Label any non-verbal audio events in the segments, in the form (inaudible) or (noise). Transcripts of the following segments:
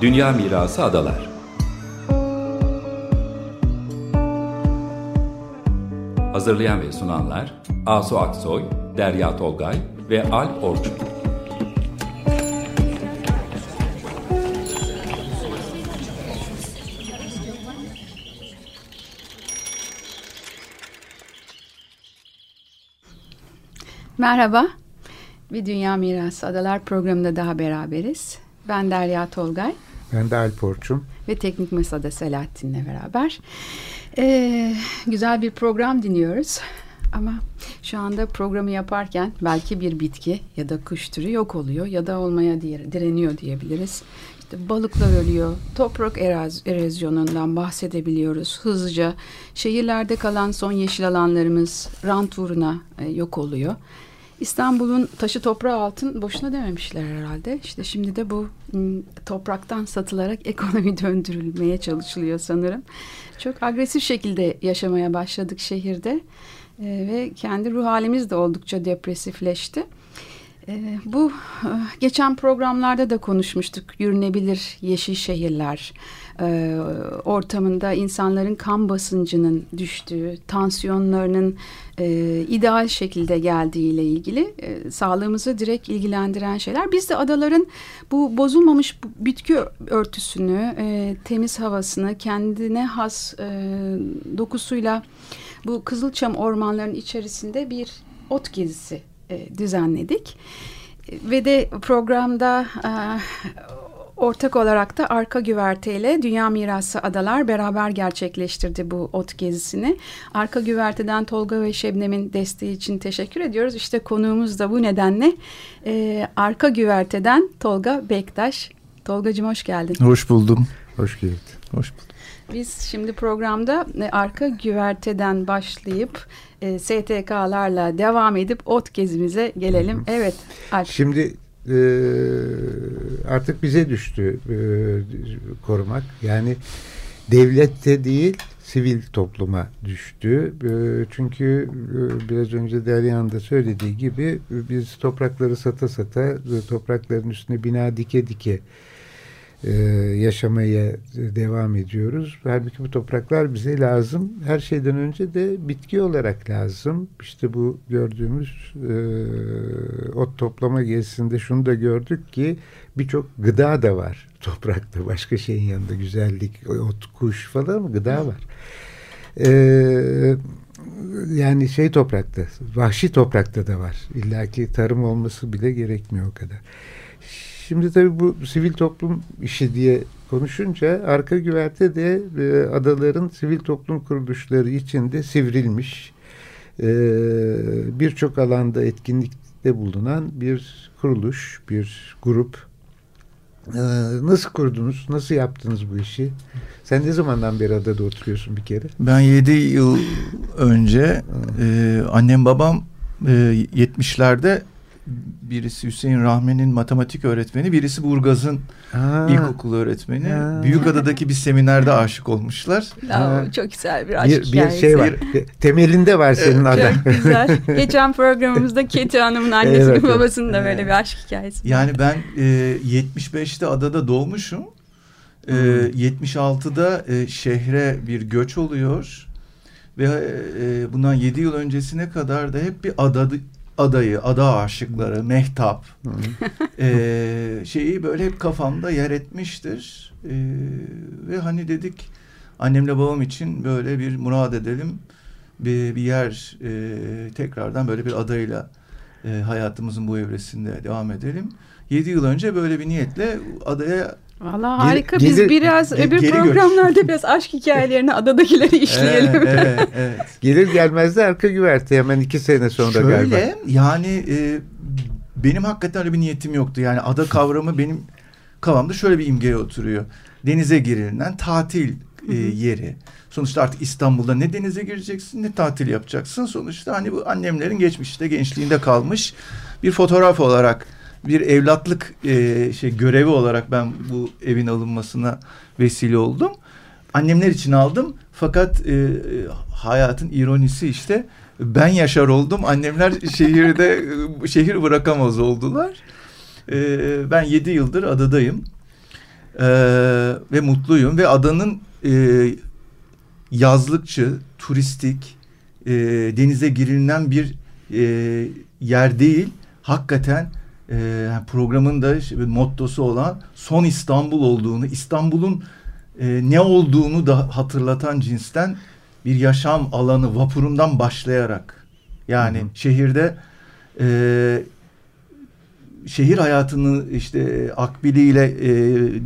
Dünya Mirası Adalar Hazırlayan ve sunanlar Asu Aksoy, Derya Tolgay ve Alp Orçun. Merhaba, bir Dünya Mirası Adalar programında daha beraberiz. Ben Derya Tolgay. Ben de Alp Orçun. Ve Teknik Masa'da Selahattin'le beraber. Ee, güzel bir program dinliyoruz. Ama şu anda programı yaparken belki bir bitki ya da kuş türü yok oluyor ya da olmaya direniyor diyebiliriz. İşte balıklar ölüyor, toprak eroz erozyonundan bahsedebiliyoruz hızlıca. Şehirlerde kalan son yeşil alanlarımız rant uğruna e, yok oluyor. İstanbul'un taşı toprağı altın boşuna dememişler herhalde. İşte şimdi de bu topraktan satılarak ekonomi (laughs) döndürülmeye çalışılıyor sanırım. Çok agresif şekilde yaşamaya başladık şehirde ee, ve kendi ruh halimiz de oldukça depresifleşti. Ee, bu eh, geçen programlarda da konuşmuştuk. Yürünebilir yeşil şehirler e, ortamında insanların kan basıncının düştüğü, tansiyonlarının e, ideal şekilde geldiği ile ilgili e, sağlığımızı direkt ilgilendiren şeyler. Biz de adaların bu bozulmamış bitki örtüsünü, temiz havasını, kendine has dokusuyla bu Kızılçam ormanlarının içerisinde bir ot gezisi e, düzenledik. Ve de programda e, ortak olarak da Arka Güverte ile Dünya Mirası Adalar beraber gerçekleştirdi bu ot gezisini. Arka Güverte'den Tolga ve Şebnem'in desteği için teşekkür ediyoruz. İşte konuğumuz da bu nedenle e, Arka Güverte'den Tolga Bektaş. Tolgacığım hoş geldin. Hoş buldum. Hoş geldin. Hoş bulduk. Biz şimdi programda e, arka güverteden başlayıp e, STK'larla devam edip ot gezimize gelelim. Evet. Alp. Şimdi e, artık bize düştü e, korumak. Yani devlette değil sivil topluma düştü. E, çünkü e, biraz önce Derya'nın da söylediği gibi biz toprakları sata sata toprakların üstüne bina dike dike e, yaşamaya devam ediyoruz. Halbuki bu topraklar bize lazım. Her şeyden önce de bitki olarak lazım. İşte bu gördüğümüz e, ot toplama gezisinde şunu da gördük ki birçok gıda da var (laughs) toprakta. Başka şeyin yanında güzellik, ot, kuş falan gıda var. Eee yani şey toprakta, vahşi toprakta da var. İlla ki tarım olması bile gerekmiyor o kadar. Şimdi tabii bu sivil toplum işi diye konuşunca arka güverte de e, adaların sivil toplum kuruluşları içinde sivrilmiş e, birçok alanda etkinlikte bulunan bir kuruluş, bir grup. E, nasıl kurdunuz? Nasıl yaptınız bu işi? Sen ne zamandan beri adada oturuyorsun bir kere? Ben yedi yıl önce e, annem babam e, 70'lerde birisi Hüseyin Rahmi'nin matematik öğretmeni, birisi Burgaz'ın ilkokul öğretmeni. Ha. Büyükada'daki bir seminerde aşık olmuşlar. Ha. Çok güzel bir aşk bir, hikayesi. Bir şey var. Temelinde var senin evet, Çok güzel. (laughs) Geçen programımızda Keti Hanım'ın annesi evet, babasının da böyle bir aşk hikayesi. Yani ben e, 75'te adada doğmuşum. E, 76'da e, şehre bir göç oluyor. Ve e, bundan 7 yıl öncesine kadar da hep bir adada adayı, ada aşıkları, mehtap (laughs) e, şeyi böyle hep kafamda yer etmiştir. E, ve hani dedik annemle babam için böyle bir murad edelim. Bir, bir yer e, tekrardan böyle bir adayla e, hayatımızın bu evresinde devam edelim. Yedi yıl önce böyle bir niyetle adaya Valla harika. Biz gelir, biraz ge, öbür programlarda biraz aşk hikayelerini adadakileri (laughs) işleyelim. Evet, evet, evet. Gelir gelmez de arka güverte hemen iki sene sonra Şöyle, galiba. Şöyle yani e, benim hakikaten öyle bir niyetim yoktu. Yani ada kavramı benim kafamda şöyle bir imgeye oturuyor. Denize girilinen tatil e, yeri. Sonuçta artık İstanbul'da ne denize gireceksin ne tatil yapacaksın. Sonuçta hani bu annemlerin geçmişte gençliğinde kalmış bir fotoğraf olarak bir evlatlık e, şey görevi olarak ben bu evin alınmasına vesile oldum. Annemler için aldım fakat e, hayatın ironisi işte ben yaşar oldum. Annemler (laughs) şehirde şehir bırakamaz oldular. E, ben yedi yıldır adadayım. E, ve mutluyum ve adanın e, yazlıkçı, turistik, e, denize girilinen bir e, yer değil. Hakikaten e, programın da mottosu olan son İstanbul olduğunu, İstanbul'un e, ne olduğunu da hatırlatan cinsten bir yaşam alanı vapurundan başlayarak yani hı hı. şehirde e, şehir hayatını işte akbiliyle e,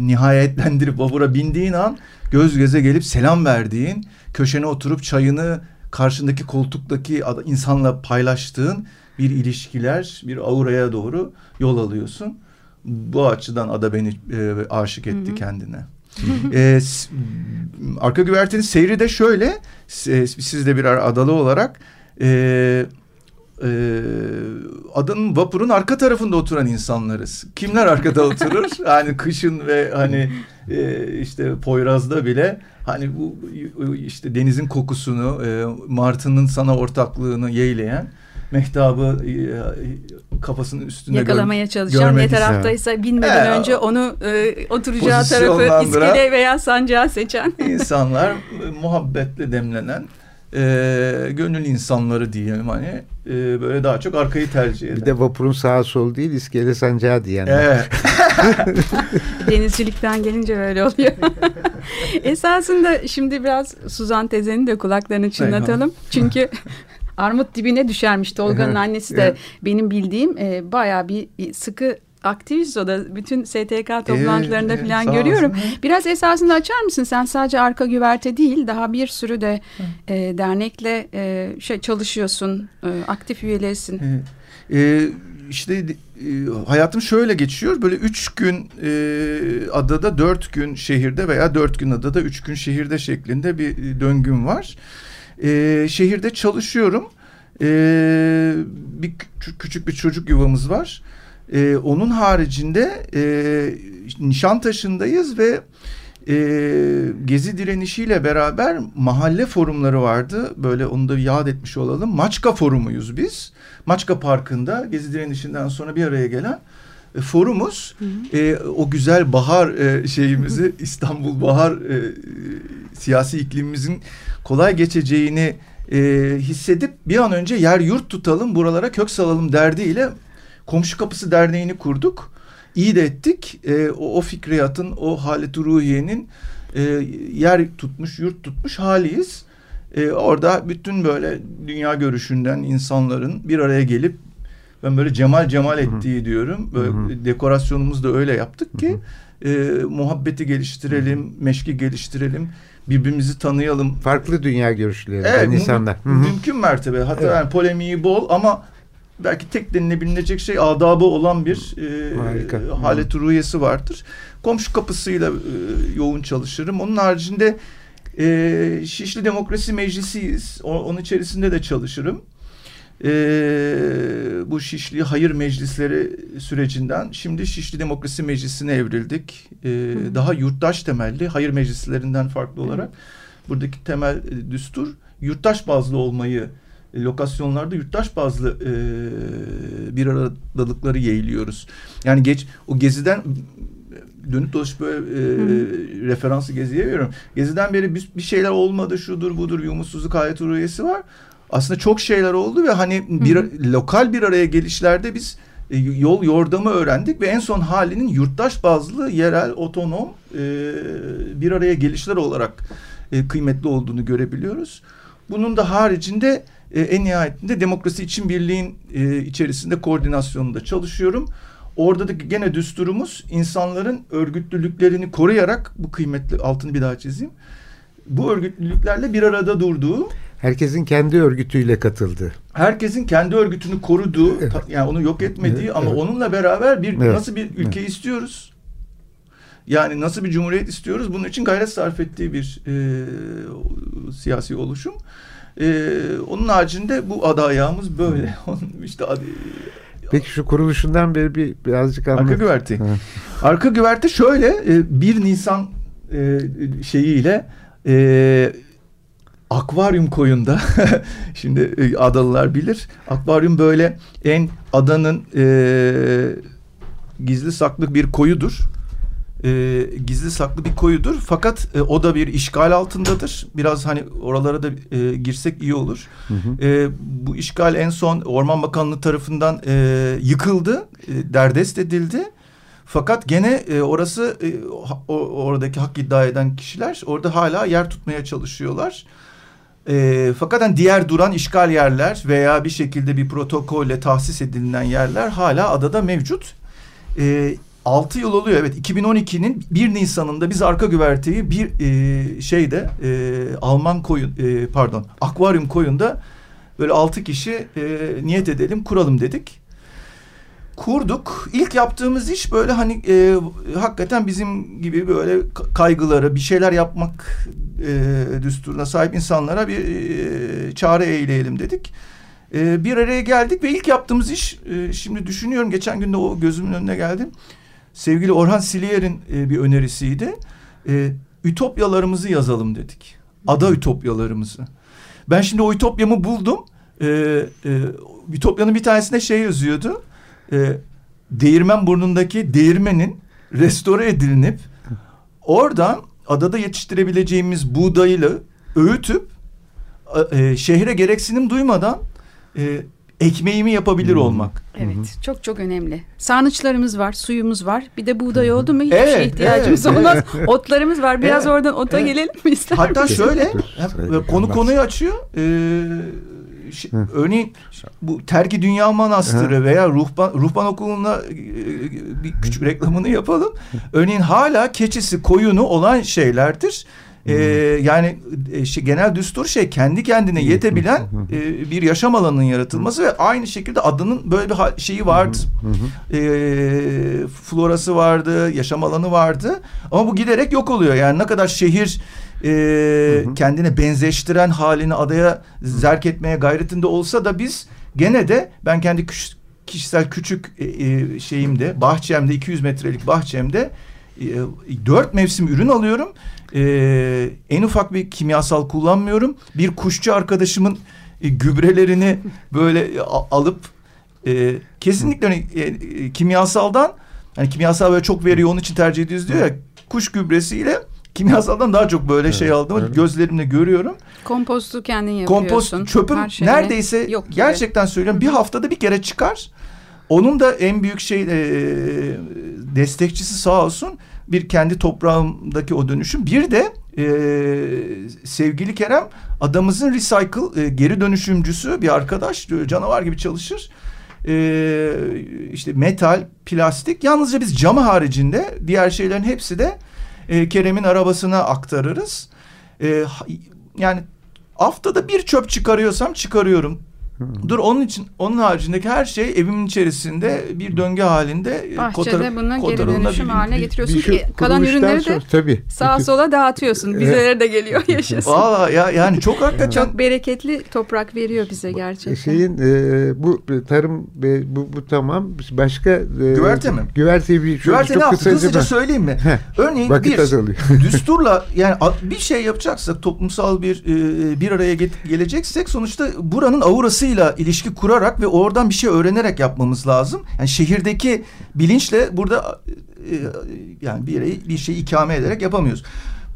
nihayetlendirip vapura bindiğin an göz göze gelip selam verdiğin, köşene oturup çayını karşındaki koltuktaki insanla paylaştığın bir ilişkiler, bir auraya doğru yol alıyorsun. Bu açıdan ada beni e, aşık etti hı hı. kendine. e, arka güvertenin seyri de şöyle, e, siz de birer adalı olarak e, e, adanın vapurun arka tarafında oturan insanlarız. Kimler arkada oturur? (laughs) hani kışın ve hani e, işte Poyraz'da bile hani bu işte denizin kokusunu, e, martının sana ortaklığını yeğleyen mehtabı e, kafasının üstünde yakalamaya çalışan ne taraftaysa binmeden ee, önce onu e, oturacağı tarafı iskele veya sancağı seçen (laughs) insanlar e, muhabbetle demlenen e, gönül insanları diyelim hani e, böyle daha çok arkayı tercih eden. Bir de vapurun sağa sol değil iskele sancağı diyenler. Evet. (laughs) Denizcilikten gelince böyle oluyor. (laughs) Esasında şimdi biraz Suzan tezenin de kulaklarını çınlatalım. Çünkü armut dibine düşermiş. Tolga'nın annesi de benim bildiğim e, bayağı bir sıkı aktivist o da bütün STK toplantılarında evet, falan evet, görüyorum. Olsun. Biraz esasında açar mısın? Sen sadece arka güverte değil daha bir sürü de e, dernekle e, şey çalışıyorsun. E, aktif üyelerisin. Evet. E, işte e, hayatım şöyle geçiyor. Böyle üç gün e, adada, dört gün şehirde veya dört gün adada, üç gün şehirde şeklinde bir döngüm var. E, şehirde çalışıyorum. E, bir küçük bir çocuk yuvamız var. E, onun haricinde e, Nişantaşı'ndayız ve e, Gezi direnişiyle beraber mahalle forumları vardı. Böyle onu da yad etmiş olalım. Maçka forumuyuz biz. Maçka Parkı'nda Gezi direnişinden sonra bir araya gelen e, forumuz. Hı hı. E, o güzel bahar e, şeyimizi İstanbul bahar e, siyasi iklimimizin kolay geçeceğini e, hissedip bir an önce yer yurt tutalım buralara kök salalım derdiyle Komşu Kapısı Derneği'ni kurduk. İyi de ettik. E, o, o fikriyatın, o halet ruhiyenin e, yer tutmuş, yurt tutmuş haliyiz. E, orada bütün böyle dünya görüşünden insanların bir araya gelip ben böyle cemal cemal ettiği Hı-hı. diyorum. Böyle Hı-hı. dekorasyonumuzu da öyle yaptık ki e, muhabbeti geliştirelim, meşki geliştirelim birbirimizi tanıyalım. Farklı dünya görüşleri evet, insanlar. Mü- mümkün mertebe. Hatta evet. yani polemiği bol ama belki tek denilebilecek şey adabı olan bir e, halet ruhiyesi vardır. Komşu kapısıyla e, yoğun çalışırım. Onun haricinde e, Şişli Demokrasi Meclisi'yiz. O, onun içerisinde de çalışırım. E, bu Şişli Hayır Meclisleri sürecinden şimdi Şişli Demokrasi Meclisi'ne evrildik. E, daha yurttaş temelli hayır meclislerinden farklı olarak buradaki temel e, düstur yurttaş bazlı olmayı lokasyonlarda yurttaş bazlı e, bir aradalıkları yeğliyoruz. Yani geç o geziden dönüp dolaşıp böyle e, referansı geziye veriyorum. Geziden beri bir, bir şeyler olmadı şudur budur bir umutsuzluk üyesi var. Aslında çok şeyler oldu ve hani bir Hı-hı. lokal bir araya gelişlerde biz e, yol yordamı öğrendik ve en son halinin yurttaş bazlı yerel otonom e, bir araya gelişler olarak e, kıymetli olduğunu görebiliyoruz. Bunun da haricinde e, en nihayetinde demokrasi için birliğin e, içerisinde koordinasyonunda çalışıyorum. Orada da gene düsturumuz insanların örgütlülüklerini koruyarak bu kıymetli altını bir daha çizeyim. Bu örgütlülüklerle bir arada durduğu Herkesin kendi örgütüyle katıldı. Herkesin kendi örgütünü koruduğu, evet. yani onu yok etmediği evet, ama evet. onunla beraber bir evet. nasıl bir ülke evet. istiyoruz? Yani nasıl bir cumhuriyet istiyoruz? Bunun için gayret sarf ettiği bir e, siyasi oluşum. E, onun haricinde bu ada ayağımız böyle. (laughs) işte adı, Peki şu kuruluşundan beri bir birazcık anlat. Arka güverte. Arka güverte şöyle e, 1 Nisan e, şeyiyle e, akvaryum koyunda (laughs) şimdi e, adalılar bilir. Akvaryum böyle en adanın e, gizli saklı bir koyudur. e, gizli saklı bir koyudur. Fakat e, o da bir işgal altındadır. Biraz hani oralara da e, girsek iyi olur. Hı hı. E, bu işgal en son Orman Bakanlığı tarafından e, yıkıldı, e, derdest edildi. Fakat gene e, orası e, o, oradaki hak iddia eden kişiler orada hala yer tutmaya çalışıyorlar. E, fakat hani diğer duran işgal yerler veya bir şekilde bir protokolle tahsis edilen yerler hala adada mevcut. E, 6 yıl oluyor evet 2012'nin 1 Nisan'ında biz arka güverteyi bir e, şeyde e, Alman koyun e, pardon akvaryum koyunda böyle 6 kişi e, niyet edelim kuralım dedik. Kurduk. İlk yaptığımız iş böyle hani e, hakikaten bizim gibi böyle kaygıları bir şeyler yapmak e, düsturuna sahip insanlara bir e, çare eyleyelim dedik. E, bir araya geldik ve ilk yaptığımız iş e, şimdi düşünüyorum geçen gün de o gözümün önüne geldi sevgili Orhan Siliyer'in e, bir önerisiydi. E, ütopyalarımızı yazalım dedik. Ada ütopyalarımızı. Ben şimdi o ütopyamı buldum. E, e, ütopyanın bir tanesinde şey yazıyordu. E, değirmen burnundaki değirmenin restore edilinip oradan adada yetiştirebileceğimiz buğdayla öğütüp e, şehre gereksinim duymadan e, ekmeğimi yapabilir hmm. olmak. Evet Hı-hı. çok çok önemli. Sarnıçlarımız var, suyumuz var. Bir de buğday oldu mu hiçbir evet, şey ihtiyacımız evet, olmaz. Evet. Otlarımız var. Biraz evet, oradan ota evet. gelelim mi ister Hatta şöyle konu konuyu açıyor. Ee, şey, örneğin bu Terki Dünya Manastırı veya Ruhban, Ruhban Okulu'na e, bir küçük reklamını yapalım. Örneğin hala keçisi koyunu olan şeylerdir. Ee, yani e, şey, genel düstur şey kendi kendine yetebilen e, bir yaşam alanının yaratılması ve aynı şekilde adının böyle bir şeyi vardı. E, florası vardı, yaşam alanı vardı. Ama bu giderek yok oluyor. Yani ne kadar şehir e, kendine benzeştiren halini adaya zerk etmeye gayretinde olsa da biz gene de ben kendi kişisel küçük e, e, şeyimde bahçemde 200 metrelik bahçemde e, dört mevsim ürün alıyorum. E, en ufak bir kimyasal kullanmıyorum. Bir kuşçu arkadaşımın e, gübrelerini böyle alıp e, kesinlikle hani, e, kimyasaldan hani kimyasal böyle çok veriyor onun için tercih ediyoruz diyor ya kuş gübresiyle kimyasaldan daha çok böyle evet, şey aldım. Evet. Gözlerimle görüyorum. Kompostu kendin yapıyorsun. Kompost çöpüm neredeyse yok gibi. gerçekten söylüyorum bir haftada bir kere çıkar. Onun da en büyük şey e, destekçisi sağ olsun bir kendi toprağımdaki o dönüşüm. Bir de e, sevgili Kerem adamızın recycle e, geri dönüşümcüsü bir arkadaş canavar gibi çalışır. E, işte metal, plastik yalnızca biz camı haricinde diğer şeylerin hepsi de e, Kerem'in arabasına aktarırız. E, yani haftada bir çöp çıkarıyorsam çıkarıyorum. Dur onun için onun haricindeki her şey evimin içerisinde bir döngü halinde e, Bahçede kotar, bunu geri dönüşüm haline getiriyorsun ki kalan ürünleri de sonra, tabii. sağa sola dağıtıyorsun. Bizelere de geliyor yaşasın. (laughs) Valla ya, yani çok hakikaten. Çok bereketli toprak veriyor bize gerçekten. Şeyin e, bu tarım e, bu, bu tamam. Başka e, güverte mi? Güverteyi bir güverte çok ne yaptı? Hızlıca ben. söyleyeyim mi? Örneğin bir azalıyor. (laughs) düsturla yani bir şey yapacaksak toplumsal bir e, bir araya geleceksek sonuçta buranın aurası doğasıyla ilişki kurarak ve oradan bir şey öğrenerek yapmamız lazım. Yani şehirdeki bilinçle burada e, yani bir yere bir şey ikame ederek yapamıyoruz.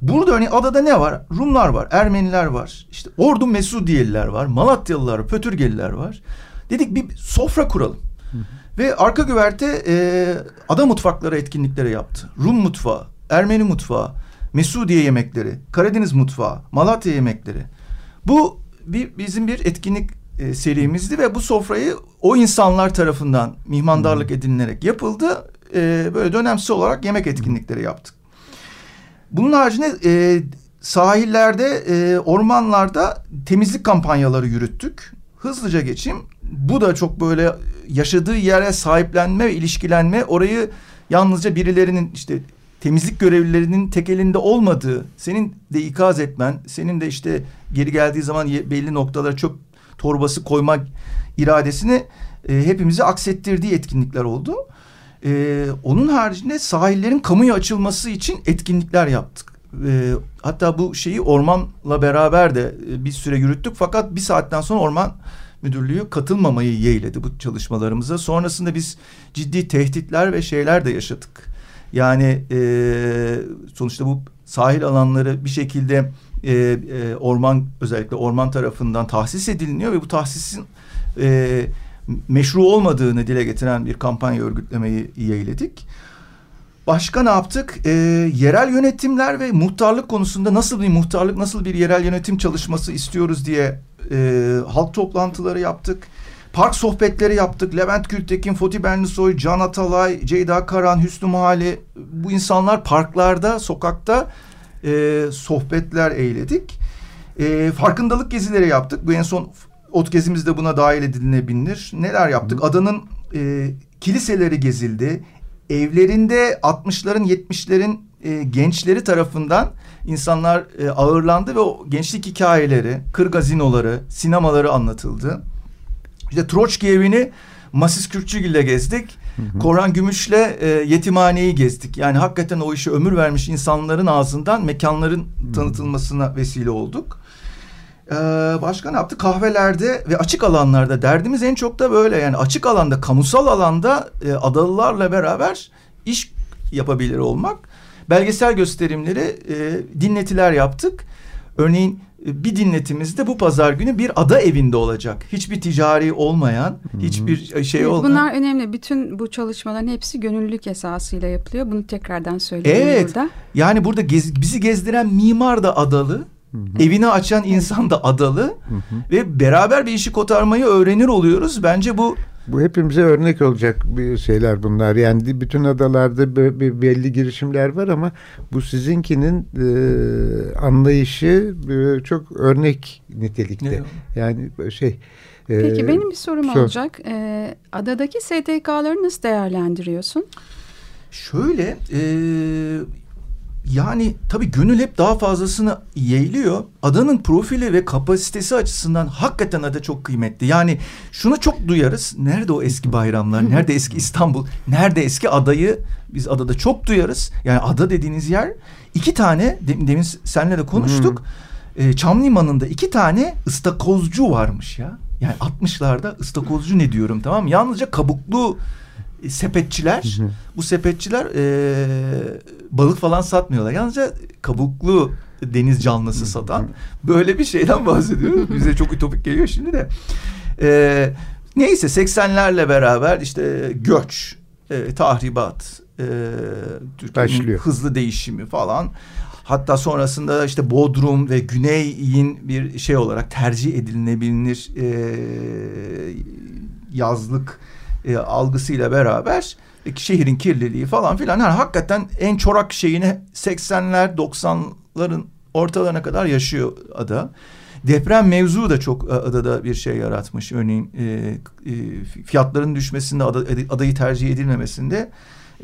Burada örneğin adada ne var? Rumlar var, Ermeniler var, işte Ordu Mesudiyeliler var, Malatyalılar, Pötürgeliler var. Dedik bir sofra kuralım. Hı hı. Ve arka güverte e, ada mutfakları etkinlikleri yaptı. Rum mutfağı, Ermeni mutfağı, Mesudiye yemekleri, Karadeniz mutfağı, Malatya yemekleri. Bu bir bizim bir etkinlik e, serimizdi ve bu sofrayı o insanlar tarafından mihmandarlık edinilerek yapıldı. E, böyle dönemsel olarak yemek etkinlikleri yaptık. Bunun haricinde e, sahillerde, e, ormanlarda temizlik kampanyaları yürüttük. Hızlıca geçeyim. Bu da çok böyle yaşadığı yere sahiplenme ve ilişkilenme, orayı yalnızca birilerinin işte temizlik görevlilerinin tek elinde olmadığı, senin de ikaz etmen, senin de işte geri geldiği zaman belli noktalara çöp torbası koymak iradesini e, hepimizi aksettirdiği etkinlikler oldu. E, onun haricinde sahillerin kamuya açılması için etkinlikler yaptık. E, hatta bu şeyi ormanla beraber de e, bir süre yürüttük. Fakat bir saatten sonra orman müdürlüğü katılmamayı yeğledi bu çalışmalarımıza. Sonrasında biz ciddi tehditler ve şeyler de yaşadık. Yani e, sonuçta bu sahil alanları bir şekilde e, e, orman özellikle orman tarafından tahsis ediliniyor ve bu tahsisin e, meşru olmadığını dile getiren bir kampanya örgütlemeyi yeğledik. Başka ne yaptık? E, yerel yönetimler ve muhtarlık konusunda nasıl bir muhtarlık, nasıl bir yerel yönetim çalışması istiyoruz diye e, halk toplantıları yaptık. Park sohbetleri yaptık. Levent Gültekin, Foti Benlisoy, Can Atalay, Ceyda Karan, Hüsnü Muhali. Bu insanlar parklarda, sokakta e, sohbetler eyledik. E, farkındalık gezileri yaptık. Bu en son ot gezimiz de buna dahil edilebilir. Neler yaptık? Adanın e, kiliseleri gezildi. Evlerinde 60'ların 70'lerin e, gençleri tarafından insanlar e, ağırlandı ve o gençlik hikayeleri, kır gazinoları, sinemaları anlatıldı. İşte Troçki evini Masis Kürtçügil'le gezdik. Hı. Korhan Gümüş'le e, yetimhaneyi gezdik. Yani hakikaten o işe ömür vermiş insanların ağzından mekanların hı. tanıtılmasına vesile olduk. Ee, başka ne yaptı? Kahvelerde ve açık alanlarda derdimiz en çok da böyle yani açık alanda, kamusal alanda e, adalılarla beraber iş yapabilir olmak. Belgesel gösterimleri, e, dinletiler yaptık. Örneğin bir dinletimizde bu pazar günü bir ada evinde olacak. Hiçbir ticari olmayan, hmm. hiçbir şey evet, olmayan. Bunlar önemli. Bütün bu çalışmaların hepsi gönüllülük esasıyla yapılıyor. Bunu tekrardan söyleyeyim evet, burada. Yani burada gez, bizi gezdiren mimar da adalı. Hı hı. Evini açan insan da adalı hı hı. ve beraber bir işi kotarmayı öğrenir oluyoruz. Bence bu bu hepimize örnek olacak bir şeyler bunlar. Yani bütün adalarda belli girişimler var ama bu sizinkinin e, anlayışı e, çok örnek nitelikte. Evet. Yani şey e, Peki benim bir sorum sor. olacak. E, adadaki STK'ları nasıl değerlendiriyorsun? Şöyle e, yani tabii gönül hep daha fazlasını yeğliyor. Adanın profili ve kapasitesi açısından hakikaten ada çok kıymetli. Yani şunu çok duyarız. Nerede o eski bayramlar? Nerede eski İstanbul? Nerede eski adayı? Biz adada çok duyarız. Yani ada dediğiniz yer iki tane demin senle de konuştuk. Hmm. Çam limanında iki tane ıstakozcu varmış ya. Yani 60'larda ıstakozcu ne diyorum tamam mı? Yalnızca kabuklu sepetçiler bu sepetçiler e, balık falan satmıyorlar. Yalnızca kabuklu deniz canlısı satan böyle bir şeyden bahsediyoruz. (laughs) Bize çok ütopik geliyor şimdi de. E, neyse 80'lerle beraber işte göç, e, tahribat, e, Türkiye'nin hızlı değişimi falan. Hatta sonrasında işte Bodrum ve Güney'in bir şey olarak tercih edilebilir e, yazlık e, algısıyla beraber e, şehrin kirliliği falan filan yani hakikaten en çorak şeyini 80'ler 90'ların ortalarına kadar yaşıyor ada. Deprem mevzu da çok e, adada bir şey yaratmış. Örneğin e, e, fiyatların düşmesinde ada, adayı tercih edilmemesinde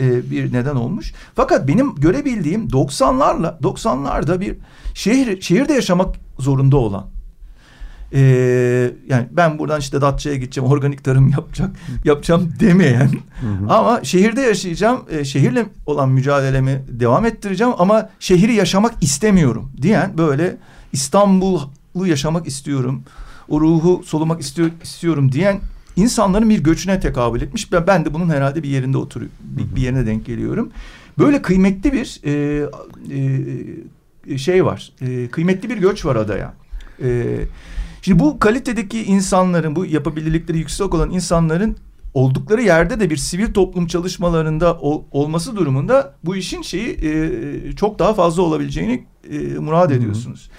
e, bir neden olmuş. Fakat benim görebildiğim 90'larla 90'larda bir şehir şehirde yaşamak zorunda olan ee, yani ben buradan işte Datça'ya gideceğim, organik tarım yapacak, (laughs) yapacağım demeyen ama şehirde yaşayacağım, e, şehirle olan mücadelemi devam ettireceğim ama şehri yaşamak istemiyorum diyen böyle İstanbul'u yaşamak istiyorum, o ruhu solumak istiyor, istiyorum diyen insanların bir göçüne tekabül etmiş. Ben, ben de bunun herhalde bir yerinde oturuyorum, bir, bir yerine denk geliyorum. Böyle kıymetli bir e, e, şey var, e, kıymetli bir göç var adaya. E, Şimdi bu kalitedeki insanların, bu yapabilirlikleri yüksek olan insanların oldukları yerde de bir sivil toplum çalışmalarında ol, olması durumunda bu işin şeyi e, çok daha fazla olabileceğini e, murad ediyorsunuz.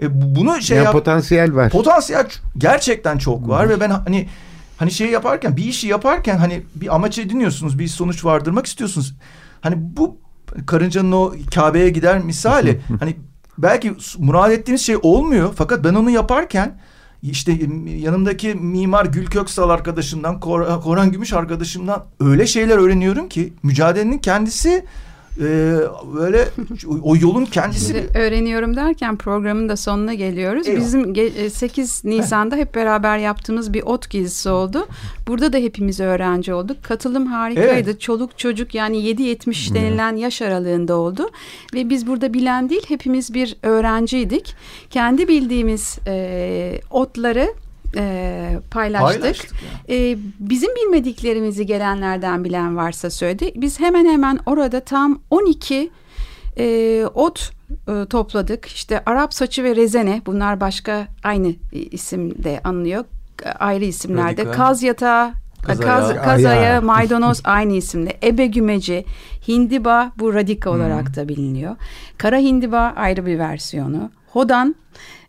E, bunu şey ya yap, potansiyel var. Potansiyel gerçekten çok var Hı-hı. ve ben hani hani şey yaparken bir işi yaparken hani bir amaç ediniyorsunuz, bir sonuç vardırmak istiyorsunuz. Hani bu karıncanın o Kabe'ye gider misali hani belki murad ettiğiniz şey olmuyor. Fakat ben onu yaparken işte yanımdaki mimar Gül Köksal arkadaşımdan, Koran Gümüş arkadaşımdan öyle şeyler öğreniyorum ki mücadelenin kendisi e, böyle o yolun kendisi. Şimdi öğreniyorum derken programın da sonuna geliyoruz. Eyvallah. Bizim 8 e, Nisan'da hep beraber yaptığımız bir ot gezisi oldu. Burada da hepimiz öğrenci olduk. Katılım harikaydı. Evet. Çoluk çocuk yani 7-70 denilen yaş aralığında oldu. Ve biz burada bilen değil hepimiz bir öğrenciydik. Kendi bildiğimiz e, otları e, paylaştık. Paylaştık E, bizim bilmediklerimizi gelenlerden bilen varsa söyledi. Biz hemen hemen orada tam 12 e, ot e, topladık. İşte Arap saçı ve rezene bunlar başka aynı isimde anılıyor. Ayrı isimlerde. Radika. Kaz yatağı, Kaz kaz, ayağı. kaz ayağı, (laughs) maydanoz aynı isimde. Ebe gümeci, hindiba bu radika olarak da biliniyor. Kara hindiba ayrı bir versiyonu. Hodan,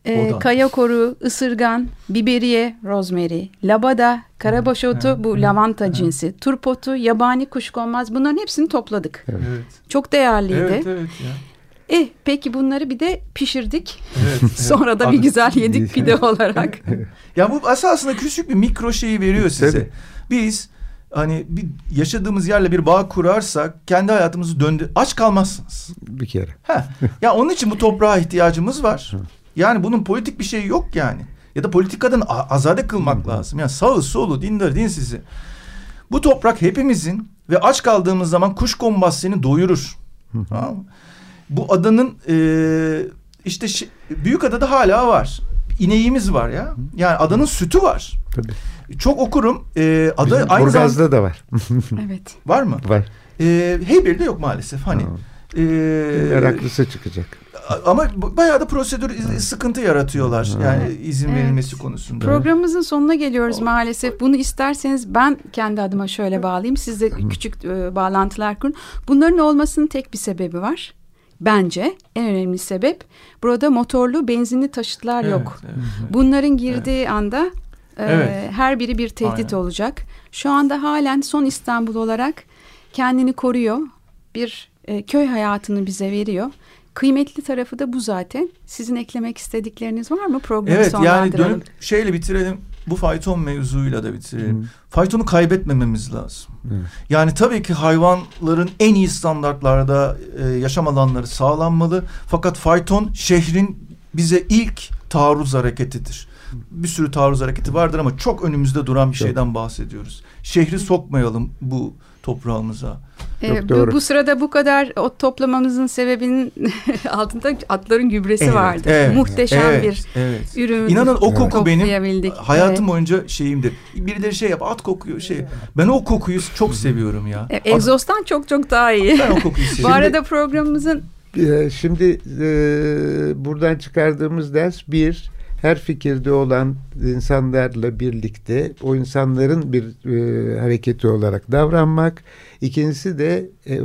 e, Hodan. kaya koru, ısırgan, biberiye, rosemary, labada, karabaş otu bu lavanta cinsi, turp otu, yabani kuşkonmaz bunların hepsini topladık. Evet. Çok değerliydi. Evet evet ya. Eh peki bunları bir de pişirdik. Evet, evet. (laughs) Sonra da bir güzel yedik (laughs) pide olarak. Ya bu esasında küçük bir mikro şeyi veriyor size. Tabii. Biz hani bir yaşadığımız yerle bir bağ kurarsak kendi hayatımızı döndü aç kalmazsınız. Bir kere. Heh. Ya onun için bu toprağa ihtiyacımız var. Yani bunun politik bir şeyi yok yani. Ya da politikadan azade kılmak lazım. Yani sağı solu dindar dinsizi. Bu toprak hepimizin ve aç kaldığımız zaman kuş konmaz seni doyurur. Tamam mı? Bu adanın e, işte şi- büyük adada hala var. İneğimiz var ya. Yani adanın sütü var. Tabii. Çok okurum. E, ada Bizim aynı zamanda Burgaz'da da var. (laughs) (laughs) evet. var mı? var. E, Heybeli'de yok maalesef. Hani Tamam. e, Meraklısı çıkacak. Ama bayağı da prosedür sıkıntı yaratıyorlar. Yani izin Evet. verilmesi konusunda. Programımızın sonuna geliyoruz maalesef. Bunu isterseniz ben kendi adıma şöyle bağlayayım. Siz de küçük e, bağlantılar kurun. Bunların olmasının tek bir sebebi var. Bence en önemli sebep burada motorlu benzinli taşıtlar Evet, yok. evet, evet. Bunların girdiği anda e, Evet. her biri bir tehdit Aynen. olacak. Şu anda halen son İstanbul olarak kendini koruyor. Bir e, köy hayatını bize veriyor. Kıymetli tarafı da bu zaten. Sizin eklemek istedikleriniz var mı? Programı Evet yani dönüp şeyle bitirelim. Bu fayton mevzuyla da bitirelim. Hı. Faytonu kaybetmememiz lazım. Evet. Yani tabii ki hayvanların en iyi standartlarda e, yaşam alanları sağlanmalı. Fakat fayton şehrin bize ilk taarruz hareketidir. Bir sürü taarruz hareketi vardır ama çok önümüzde duran bir şeyden bahsediyoruz. Şehri sokmayalım bu toprağımıza. Ee, Çok bu, doğru. bu sırada bu kadar ot toplamamızın sebebinin (laughs) altında atların gübresi Evet, vardı. evet, Muhteşem evet, bir evet. ürün. İnanın o koku benim toplayabildik. hayatım Evet. boyunca şeyimdir. Birileri şey yap at kokuyor şey. Ben o kokuyu çok seviyorum ya. E, egzozdan çok çok daha iyi. Ben o kokuyu bu seviyorum. arada programımızın Şimdi e, buradan çıkardığımız ders bir her fikirde olan insanlarla birlikte o insanların bir e, hareketi olarak davranmak. İkincisi de e, e,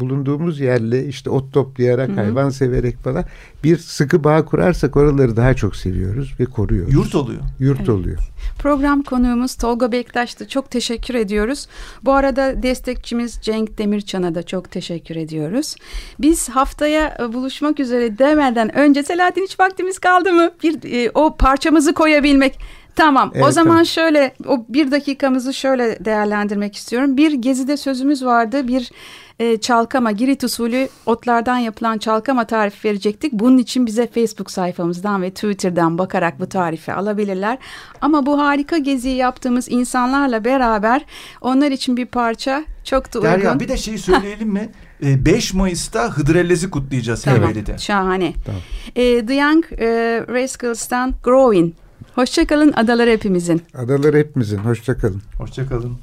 bulunduğumuz yerle işte ot toplayarak, Hı hı. hayvan severek falan bir sıkı bağ kurarsak oraları daha çok seviyoruz ve koruyoruz. Yurt oluyor. Yurt Evet. oluyor. program konuğumuz Tolga Bektaş'tı. Çok teşekkür ediyoruz. Bu arada destekçimiz Cenk Demirçan'a da çok teşekkür ediyoruz. Biz haftaya e, buluşmak üzere demeden önce Selahattin hiç vaktimiz kaldı mı? Bir e, o parçamızı koyabilmek. Tamam. o Evet, zaman tamam. şöyle o bir dakikamızı şöyle değerlendirmek istiyorum. Bir gezide sözümüz vardı. Bir e, çalkama, Girit usulü otlardan yapılan çalkama tarifi verecektik. Bunun için bize Facebook sayfamızdan ve Twitter'dan bakarak bu tarifi alabilirler. Ama bu harika geziyi yaptığımız insanlarla beraber onlar için bir parça çok da uygun. Derya bir de şeyi söyleyelim mi? Ee, 5 Mayıs'ta Hıdrellez'i kutlayacağız Tamam, Heybeli'de. şahane. Tamam. E, The Young e, Rascals'tan Growing. Hoşçakalın adalar hepimizin. Adalar hepimizin. Hoşçakalın. Hoşçakalın.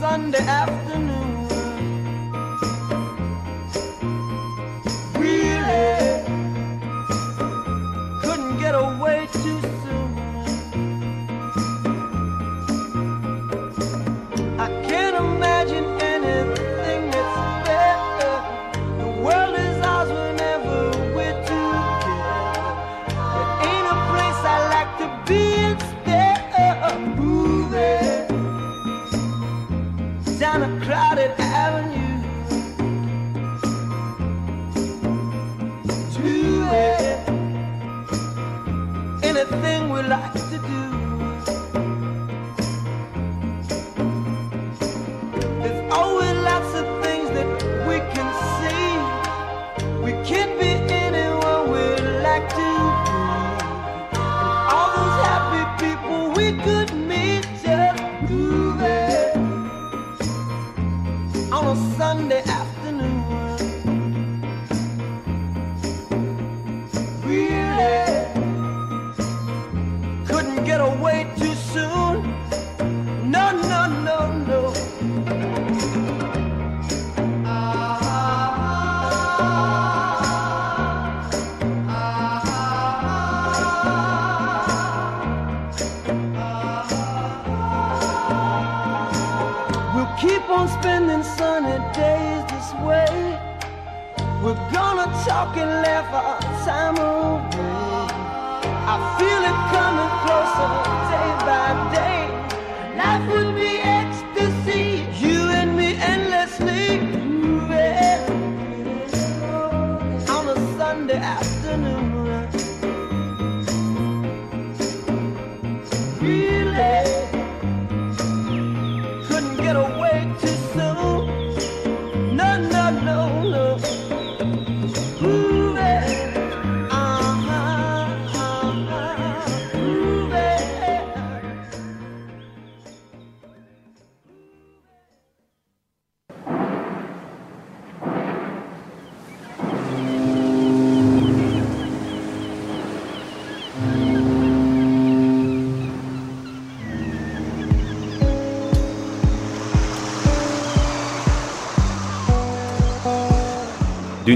Sunday afternoon. 啊